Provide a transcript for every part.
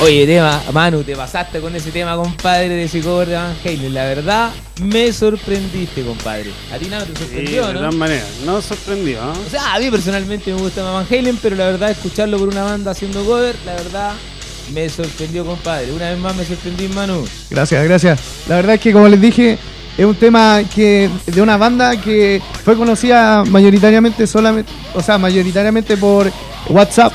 Oye, tema, Manu, te pasaste con ese tema, compadre, de ese cover de Van Halen. La verdad, me sorprendiste, compadre. A ti nada te Sí, sorprendió, de ¿no? todas maneras, no sorprendió. ¿ah? O sea, a mí personalmente me gusta más Van Halen, pero la verdad, escucharlo por una banda haciendo cover, la verdad, me sorprendió, compadre. Una vez más me sorprendí, Manu. Gracias, gracias. La verdad es que como les dije, es un tema que de una banda que fue conocida mayoritariamente solamente, o sea, mayoritariamente por WhatsApp,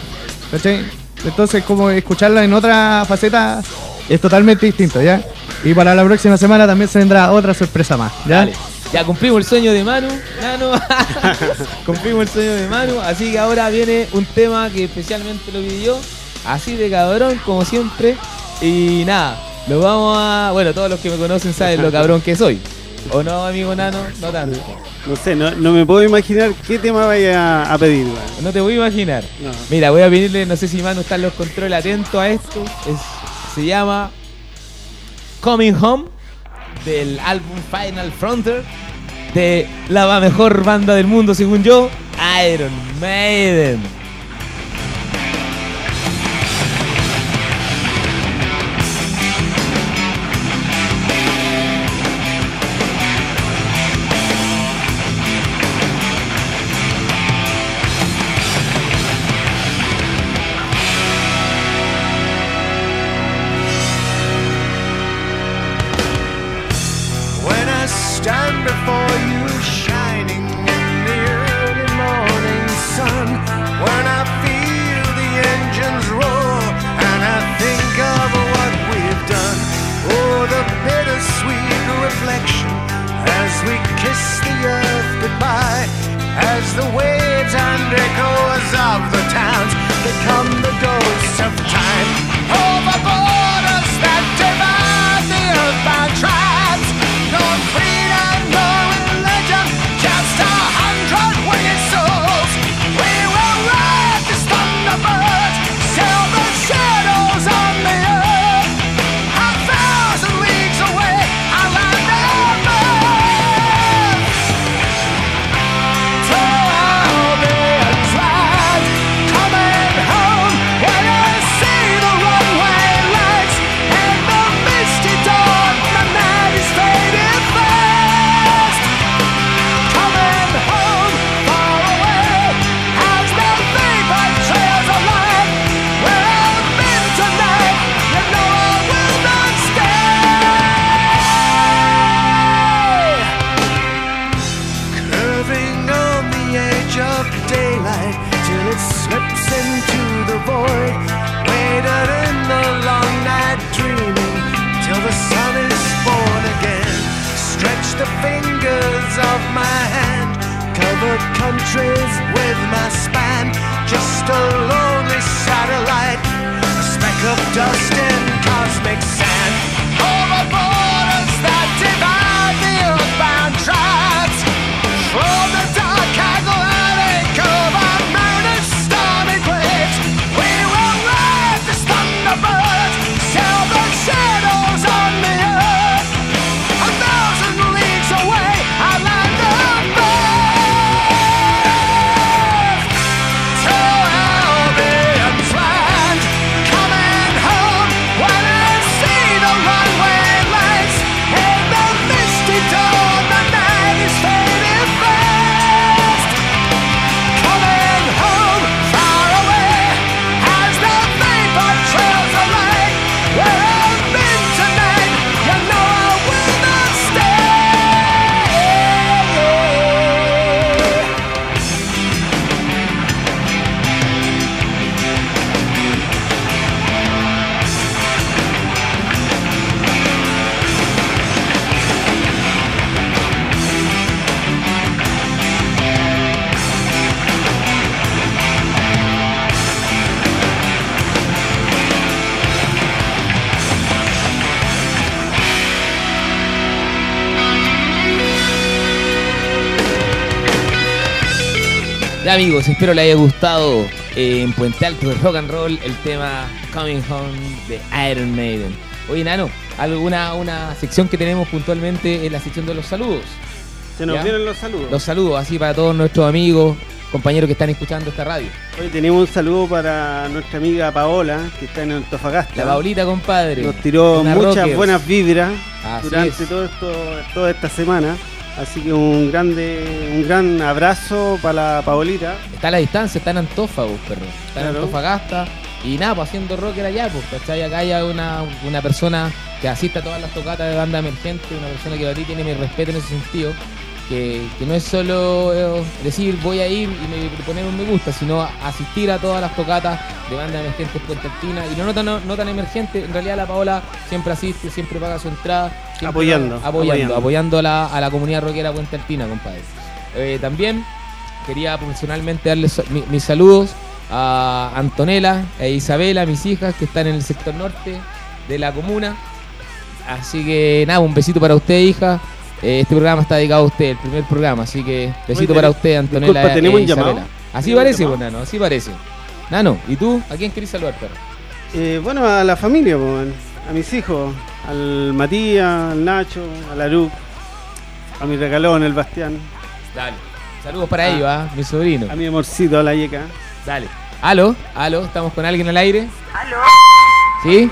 ¿cachai? Entonces, como escucharla en otra faceta es totalmente distinto, ¿ya? Y para la próxima semana también se vendrá otra sorpresa más, ¿ya? Dale. Ya cumplimos el sueño de Manu, Nano. cumplimos el sueño de Manu, así que ahora viene un tema que especialmente lo pidió, así de cabrón como siempre. Y nada, lo vamos a. Bueno, todos los que me conocen saben lo cabrón que soy. ¿O no, amigo Nano? No tanto. No sé, no, no me puedo imaginar qué tema vaya a pedir. weón. No te voy a imaginar. No. Mira, voy a pedirle, no sé si Manu está en los controles atento a esto. Es- se llama Coming Home del álbum Final Frontier de la mejor banda del mundo, según yo, Iron Maiden. tide till it slips into the void. Waited in the long night dreaming till the sun is born again. Stretch the fingers of my hand, cover countries with my span. Just alone. Ya amigos, espero les haya gustado eh, en Puente Alto de Rock and Roll el tema Coming Home de Iron Maiden. Oye, Nano, alguna una sección que tenemos puntualmente es la sección de los saludos. Se nos ¿Ya? vienen los saludos. Los saludos así para todos nuestros amigos, compañeros que están escuchando esta radio. Hoy tenemos un saludo para nuestra amiga Paola, que está en Antofagasta. La Paulita, compadre. Nos tiró muchas buenas vibras Así durante es. todo esto, toda esta semana. Así que un grande, un gran abrazo para la Paolita. Está a la distancia, está en perro. Está en. Antofagasta. Y nada, pues haciendo rocker allá, pues, ¿cachai? Acá hay una, una persona que asiste a todas las tocatas de banda emergente, una persona que para ti tiene mi respeto en ese sentido. Que, que no es solo eh, decir voy a ir y me, poner un me gusta, sino a- asistir a todas las tocatas de banda emergente Puente Altina. Y no, no, tan, no tan emergente, en realidad la Paola siempre asiste, siempre paga su entrada. Apoyando, apoyando, apoyando. apoyando a la, a la comunidad rockera Puente Altina, compadre. Eh, también quería personalmente darles so- mi- mis saludos a Antonella e Isabela, mis hijas, que están en el sector norte de la comuna. Así que nada, un besito para usted, hija. Eh, Este programa está dedicado a usted, el primer programa, así que besito para usted, Antonella disculpa, ¿tenemos e un llamado? Así ¿Tenemos un parece, llamado? pues, Nano, así parece. Nano, ¿y tú? ¿A quién querés saludar, perro? Eh, bueno, a la familia, po, man. a mis hijos, al Matías, al Nacho, al Aruc, a mi regalón, el Bastián, Dale. Saludos para Ah. ellos, ¿ah? mi sobrino. a mi amorcito, a la Yeca. Dale. Aló, aló, estamos con alguien al aire. Aló, ¿Sí?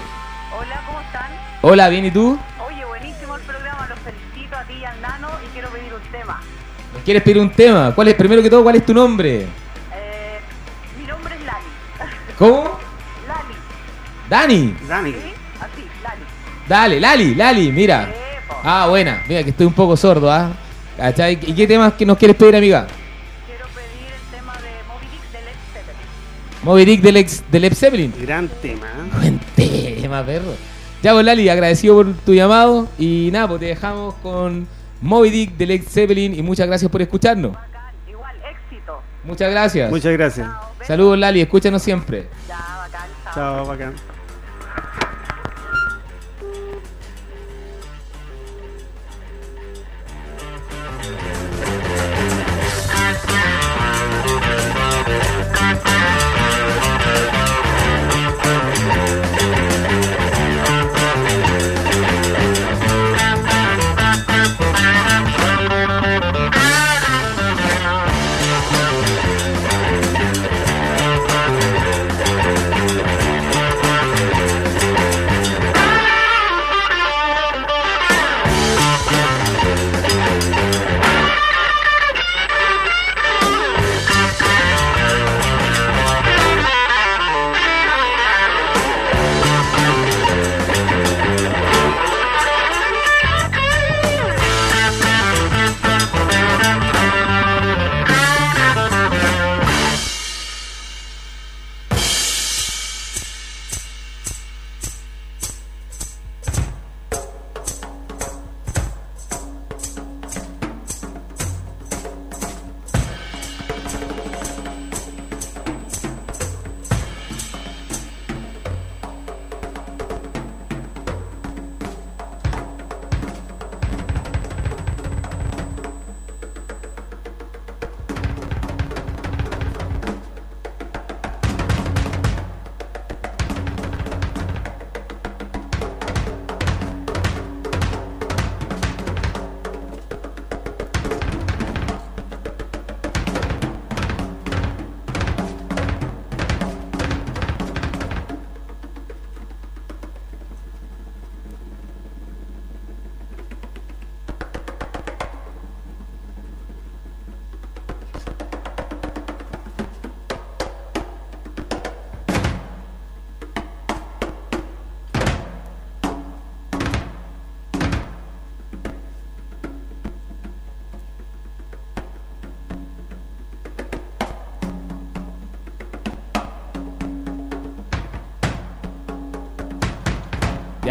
hola, ¿cómo están? Hola, bien, ¿y tú? Quieres pedir un tema? ¿Cuál es, primero que todo, cuál es tu nombre? Eh, mi nombre es Lali. ¿Cómo? Lali, Dani. Dani. ¿sí? Así, Lali. Dale, Lali, Lali, mira. Eh. Ah, buena. Mira que estoy un poco sordo, ¿ah? ¿Cachai? ¿Y qué temas que nos quieres pedir, amiga? Quiero pedir el tema de Moby Dick de Led Zeppelin. Moby Dick del, ex, del Led Zeppelin. Gran tema. ¿eh? Buen tema, perro. Ya, pues, Lali, agradecido por tu llamado. Y nada, pues te dejamos con Moby Dick del Led Zeppelin. Y muchas gracias por escucharnos. Bacán, igual, éxito. Muchas gracias. Muchas gracias. Chao. Saludos, Lali. Escúchanos siempre. Ya, bacán, chao. Chao, bacán.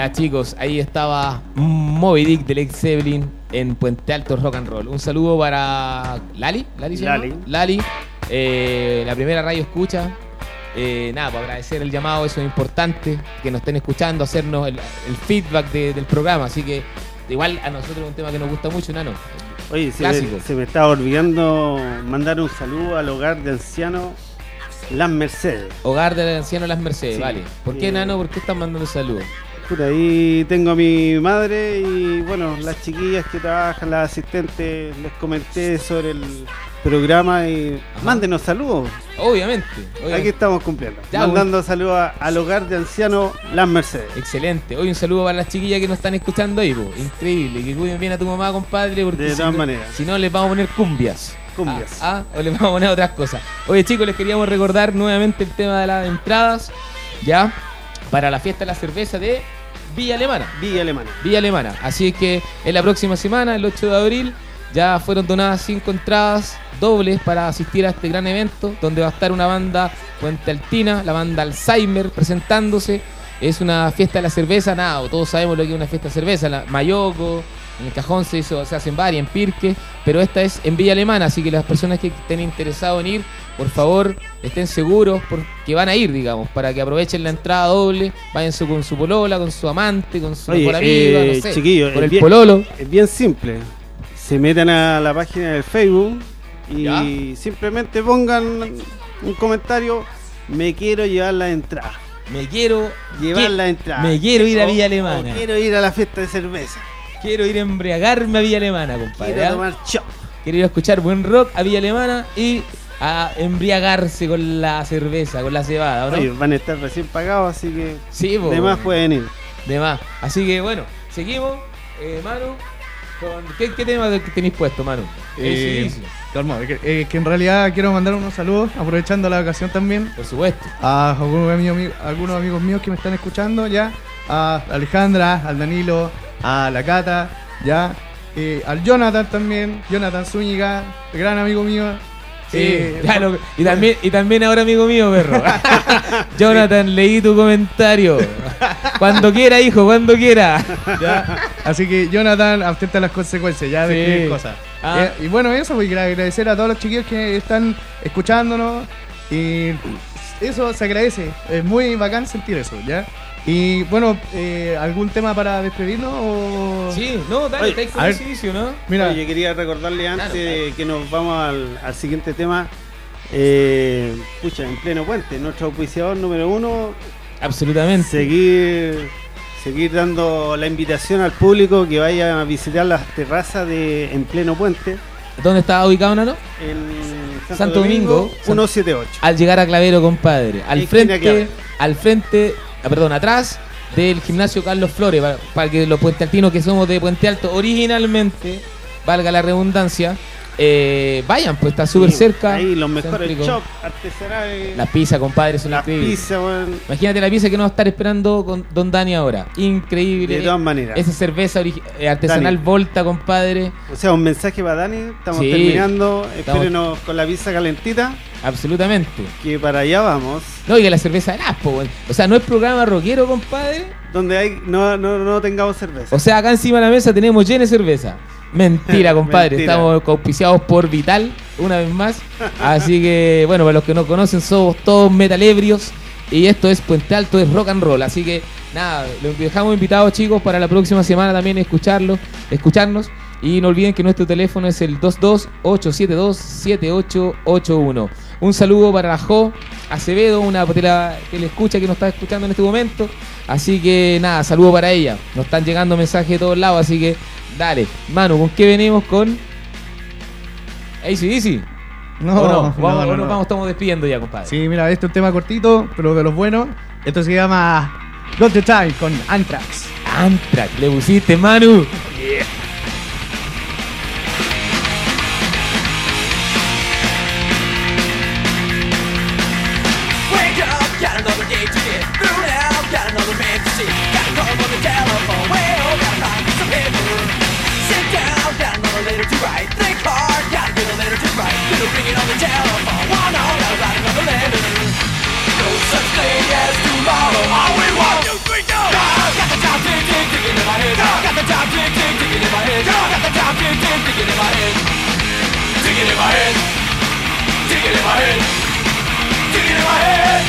Ya chicos, ahí estaba Moby Dick del Led Zeppelin en Puente Alto Rock and Roll. Un saludo para Lali, Lali? Lali. Lali, eh, la primera radio escucha. Eh, nada, para agradecer el llamado, eso es importante, que nos estén escuchando, hacernos el, el feedback de- del programa. Así que igual a nosotros es un tema que nos gusta mucho, Nano. Oye, se me, se me estaba olvidando mandar un saludo al hogar de ancianos Las Mercedes. Hogar del anciano Las Mercedes, Sí. vale. ¿Por qué, Eh, Nano? ¿Por qué están mandando saludos? Por ahí tengo a mi madre y bueno, las chiquillas que trabajan, las asistentes, les comenté sobre el programa y Ajá. mándenos saludos. Obviamente. obviamente. Aquí estamos cumpliendo. Ya, Mandando saludos a- al hogar de ancianos Las Mercedes. Excelente. Hoy un saludo para las chiquillas que nos están escuchando ahí, po. Increíble. Que cuiden bien a tu mamá, compadre, porque De si todas no- maneras. si no les vamos a poner cumbias. Cumbias. Ah, ah, o les vamos a poner otras cosas. Oye, chicos, les queríamos recordar nuevamente el tema de las entradas, ya, para la fiesta de la cerveza de Villa Alemana. Villa Alemana. Villa Alemana. Así que en la próxima semana, el 8 de abril, ya fueron donadas cinco entradas dobles para asistir a este gran evento, donde va a estar una banda Puente Altina, la banda Alzheimer, presentándose. Es una fiesta de la cerveza, nada, todos sabemos lo que es una fiesta de cerveza, la Mayoco, en el cajón se, hizo, se hacen varias, en Pirque, pero esta es en Villa Alemana, así que las personas que estén interesados en ir, por favor, estén seguros porque van a ir, digamos, para que aprovechen la entrada doble, vayan su- con su polola, con su amante, con su Oye, mejor amiga, eh, no sé, chiquillo, con es el bien- pololo. Es bien simple. Se meten a la página del Facebook y Ya. simplemente pongan un comentario. Me quiero llevar la entrada. Me quiero Llevar la entrada. Me quiero ir a O- Villa o Alemana. quiero ir a la fiesta de cerveza. Quiero ir a embriagarme a Villa Alemana, compadre. Quiero ¿ah? tomar chop. Quiero ir a escuchar buen rock a Villa Alemana y a embriagarse con la cerveza, con la cebada, ¿o no? Oye, van a estar recién pagados, así que sí, po, de más pueden ir. de más. Así que bueno, seguimos, eh, Manu. Con, ¿qué, qué tema tenéis puesto, Manu? Eh, calma, que, eh, que en realidad quiero mandar unos saludos, aprovechando la ocasión también, por supuesto. a algunos amigos, algunos amigos míos que me están escuchando ya, a Alejandra, al Danilo, a la Cata, ya, eh, al Jonathan también, Jonathan Zúñiga, gran amigo mío. Sí, eh, y, también, y también ahora amigo mío, perro. Jonathan, leí tu comentario. Cuando quiera, hijo, cuando quiera. ya, Así que Jonathan, abstente a las consecuencias ya de Sí. escribir cosas. Ah. Eh, y bueno, eso, pues quiero agradecer a todos los chiquillos que están escuchándonos. Y eso se agradece. Es muy bacán sentir eso, ¿ya? Y bueno, eh, ¿algún tema para despedirnos? O... Sí, no, dale, Oye, inicio, ¿no? Mira, Oye, quería recordarle antes Claro, de que nos vamos al, al siguiente tema. Eh, pucha, en pleno puente, nuestro auspiciador número uno, Absolutamente. seguir seguir dando la invitación al público que vaya a visitar las terrazas de en pleno puente ¿Dónde estaba ubicado, Nano? en Santo, Santo Domingo, Domingo, 178. Al llegar a Clavero, compadre. Al Esquina frente, al frente, ah, perdón, atrás del gimnasio Carlos Flores, para, para que los puentealtinos que somos de Puente Alto originalmente, valga la redundancia, eh, vayan, pues está súper Sí, cerca. Ahí los mejores shops artesanales. La pizza, compadre, son las increíbles. pizzas, weón, Imagínate la pizza que nos va a estar esperando con Don Dani ahora. Increíble. de todas maneras. Esa cerveza eh, artesanal Dani. Volta, compadre. O sea, un mensaje para Dani. Estamos Sí. terminando. Estamos- Espérenos con la pizza calentita. Absolutamente. Que para allá vamos. No, y que la cerveza de Aspo, weón. O sea, no es programa rockero, compadre. Donde hay no, no, no tengamos cerveza. O sea, acá encima de la mesa tenemos llena de cerveza. Mentira, compadre. Mentira. Estamos auspiciados por Vital, una vez más. Así que, bueno, para los que no conocen, somos todos metalebrios. Y esto es Puente Alto, es rock and roll. Así que, nada, los dejamos invitados, chicos, para la próxima semana también escucharlo, escucharnos. Y no olviden que nuestro teléfono es el 228727881. Un saludo para la Jo Acevedo, una tela que le escucha que nos está escuchando en este momento. Así que nada, saludo para ella. Nos están llegando mensajes de todos lados, así que dale. Manu, ¿con qué venimos? Con ACDC. no, ¿O no? no, Vamos, no, o nos no. vamos, estamos despidiendo ya, compadre. Sí, mira, este es un tema cortito, pero de los buenos. Esto se llama Got the Time con Anthrax. Amtrak, le pusiste, Manu. Wake it in my head. Dig it in my head. Dig it in my head.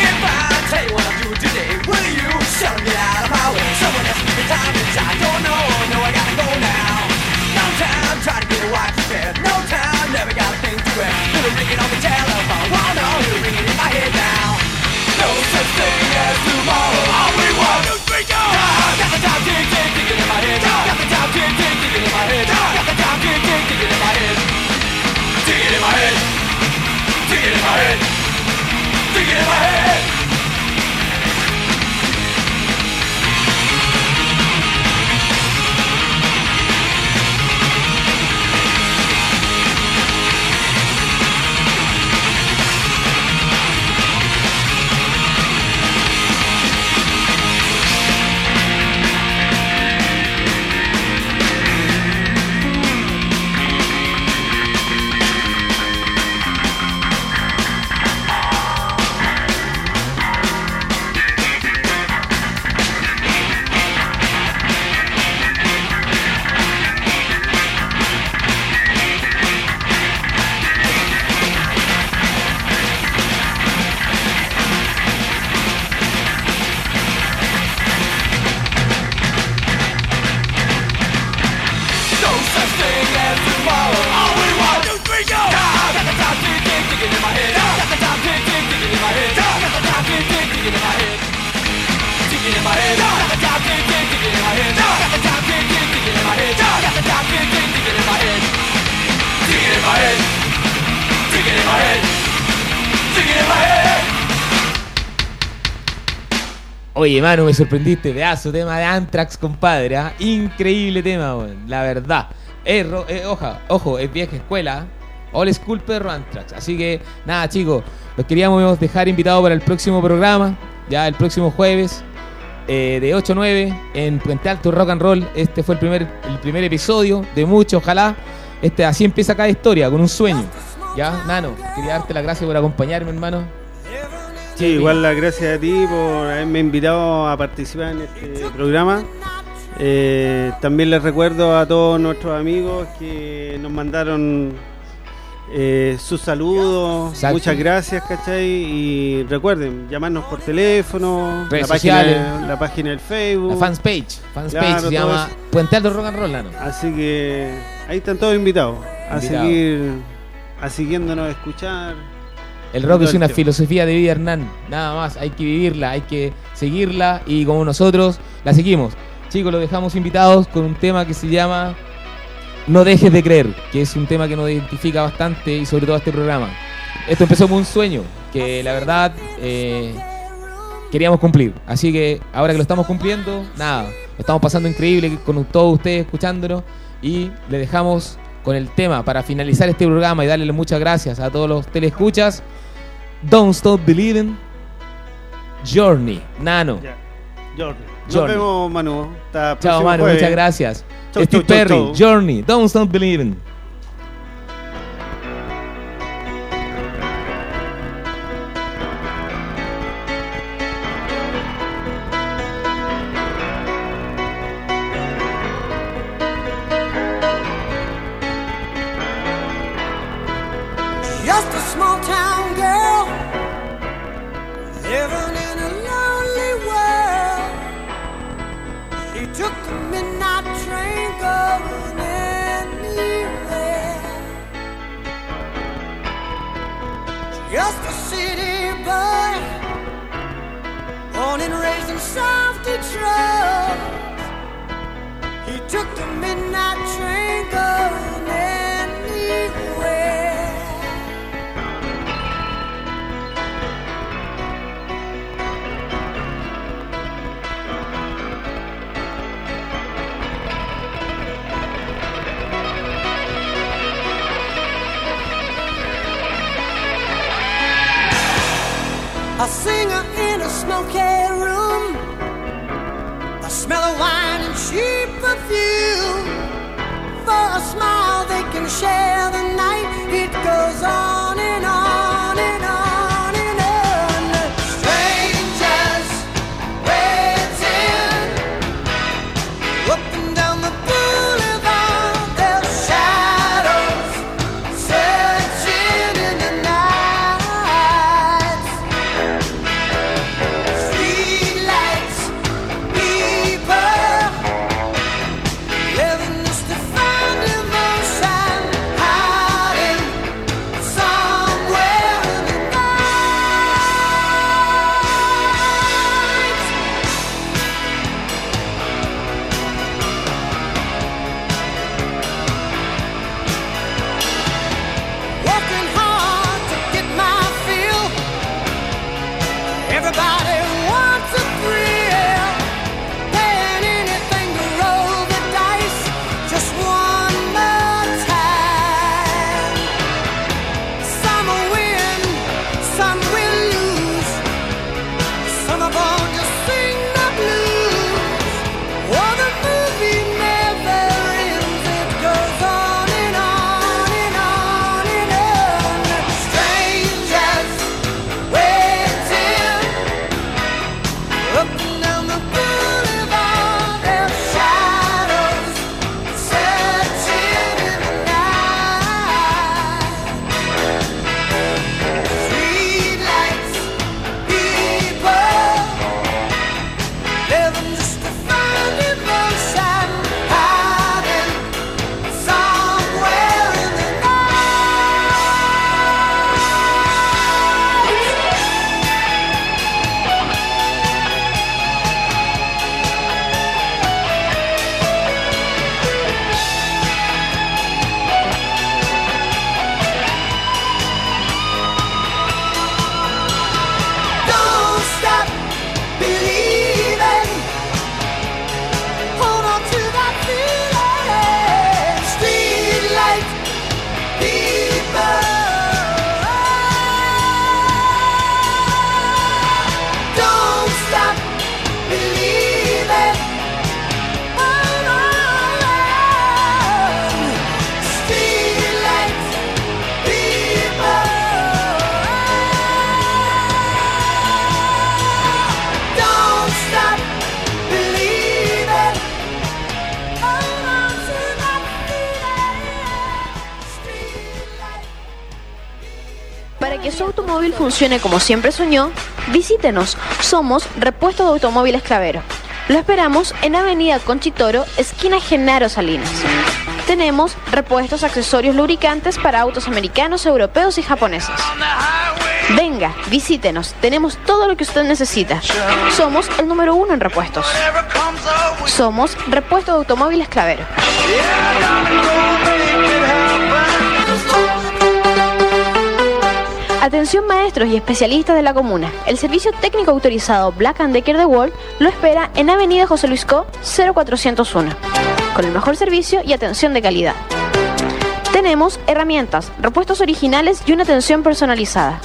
If I tell you what I'm doing today, will you shut me out of my way? Someone else time and I don't know. No, I gotta go now. No time trying to get a to. No time, never got a thing to ringing on. Wanna, in my head now. No such thing as. I Got the time, tick, tick, ticking in my head. I Got the time, tick, tick, ticking in my head. Oye, Manu, me sorprendiste. Pedazo tema de Anthrax, compadre. ¿ah? Increíble tema. La verdad. Eh, oja, ojo, es vieja escuela. All School Perro Anthrax. Así que, nada, chicos. Los queríamos dejar invitados para el próximo programa. Ya el próximo jueves. Eh, de 8 a 9 en Puente Alto Rock and Roll. Este fue el primer, el primer episodio de muchos, ojalá. Este, así empieza cada historia, con un sueño. Ya, Nano, quería darte las gracias por acompañarme, hermano. Sí, igual las gracias a ti por haberme invitado a participar en este programa. Eh, también les recuerdo a todos nuestros amigos que nos mandaron eh, sus saludos. Exacto. Muchas gracias, ¿cachai? Y recuerden, llamarnos por teléfono, Redes la página, la página del Facebook. La fans page. Fans Claro, page se llama eso. Puente Alto Rock and Roll. Así que ahí están todos invitados a seguir, a siguiéndonos a escuchar. El rock es una filosofía de vida, Hernán. Nada más, hay que vivirla, hay que seguirla y como nosotros la seguimos. Chicos, los dejamos invitados con un tema que se llama No dejes de creer, que es un tema que nos identifica bastante y sobre todo este programa. Esto empezó como un sueño que la verdad eh, queríamos cumplir. Así que ahora que lo estamos cumpliendo, nada, lo estamos pasando increíble con todos ustedes escuchándonos y le dejamos con el tema para finalizar este programa y darle muchas gracias a todos los telescuchas. Don't Stop Believing. Journey, Nano. Ya. Nos vemos, Manu. Hasta Chao, Manu, jueves. muchas gracias. Chau, Steve chau, Perry, chau. Journey, Don't Stop Believing. South Detroit. He took the midnight train going anywhere. A singer in a smoky smell of wine and cheap perfume. For a smile, they can share Para que su automóvil funcione como siempre soñó, visítenos. Somos Repuestos de Automóviles Clavero. Lo esperamos en Avenida Conchitoro, esquina Genaro Salinas. Tenemos repuestos, accesorios, lubricantes para autos americanos, europeos y japoneses. Venga, visítenos. Tenemos todo lo que usted necesita. Somos el número uno en repuestos. Somos Repuestos de Automóviles Clavero. Atención maestros y especialistas de la comuna. El servicio técnico autorizado Black and Decker de World lo espera en Avenida José Luis Co 0401. Con el mejor servicio y atención de calidad. Tenemos herramientas, repuestos originales y una atención personalizada.